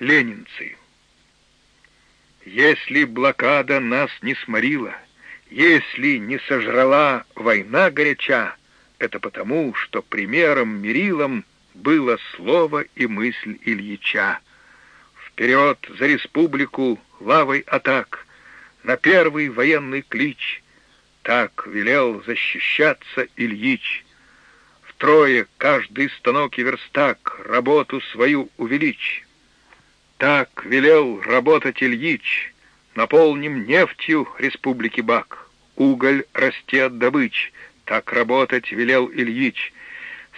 ленинцы. Если блокада нас не сморила, если не сожрала война горяча, это потому, что примером, мерилом было слово и мысль Ильича. Вперед за республику лавой атак, на первый военный клич. Так велел защищаться Ильич. Втрое каждый станок и верстак работу свою увеличь. Так велел работать Ильич. Наполним нефтью республики Бак. Уголь расти от добыч. Так работать велел Ильич.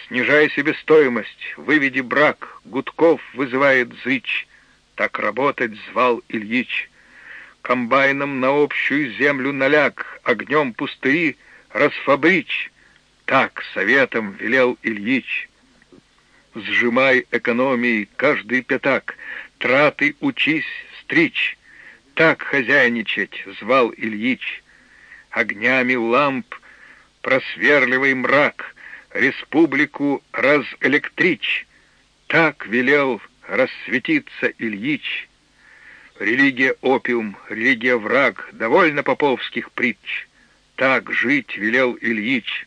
Снижай себестоимость, выведи брак, Гудков вызывает зыч. Так работать звал Ильич. Комбайном на общую землю наляг, Огнем пустыри расфабрич. Так советом велел Ильич. Сжимай экономией каждый пятак, Траты учись стричь. Так хозяйничать звал Ильич. Огнями ламп просверливай мрак, Республику разэлектрич. Так велел рассветиться Ильич. Религия опиум, религия враг, довольно поповских притч. Так жить велел Ильич.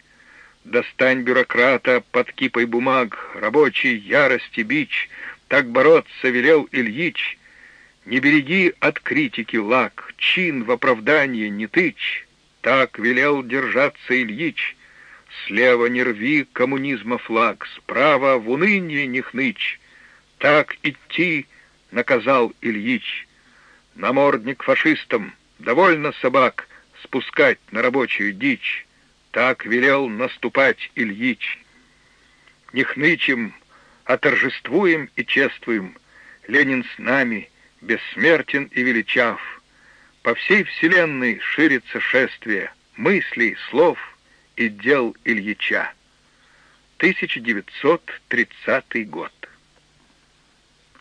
Достань бюрократа под кипой бумаг, рабочий ярости бич. Так бороться велел Ильич. Не береги от критики лак, чин в оправдание не тычь. Так велел держаться Ильич. Слева не рви коммунизма флаг, справа в уныние не хнычь. Так идти наказал Ильич. Намордник фашистам, довольно собак, спускать на рабочую дичь. Так велел наступать Ильич. Не хнычем, а торжествуем и чествуем. Ленин с нами, бессмертен и величав. По всей вселенной ширится шествие мыслей, слов и дел Ильича. 1930 год.